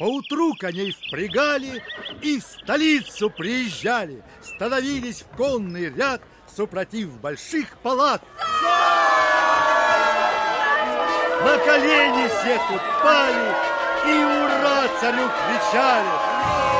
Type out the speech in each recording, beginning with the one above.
Поутру коней впрягали и в столицу приезжали, становились в конный ряд, супротив больших палат. На колени все тут пали и ура царю кричали.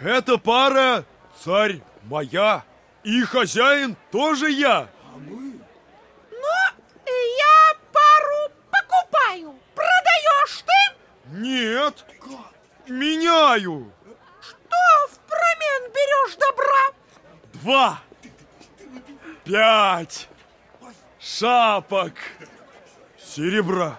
Эта пара царь моя, и хозяин тоже я. А мы? Ну, я пару покупаю. Продаешь ты? Нет, меняю. Что в промен берешь добра? Два, пять шапок серебра.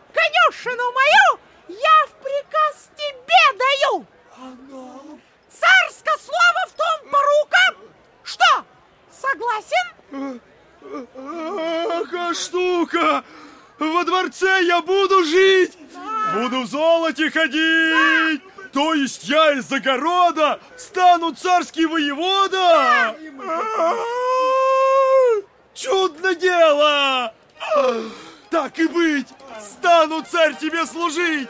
конюшину мою я в приказ тебе даю. Царское слово в том порука. Что, согласен? Ах, штука! Во дворце я буду жить! Да. Буду в золоте ходить! Да. То есть я из огорода стану царский воевода? Да. Чудно дело! Так и быть, стану царь тебе служить!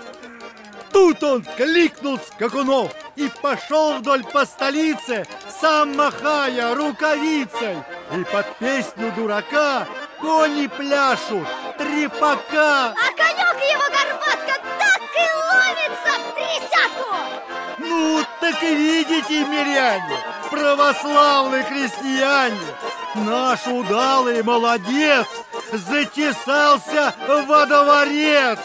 Тут он кликнул скакунов и пошел вдоль по столице, сам махая рукавицей. И под песню дурака кони пляшут, трепака. А конек его горбатка так и ловится в трясятку! Ну, так и видите, миряне, православные христиане, Наш удалый молодец затесался во дворец.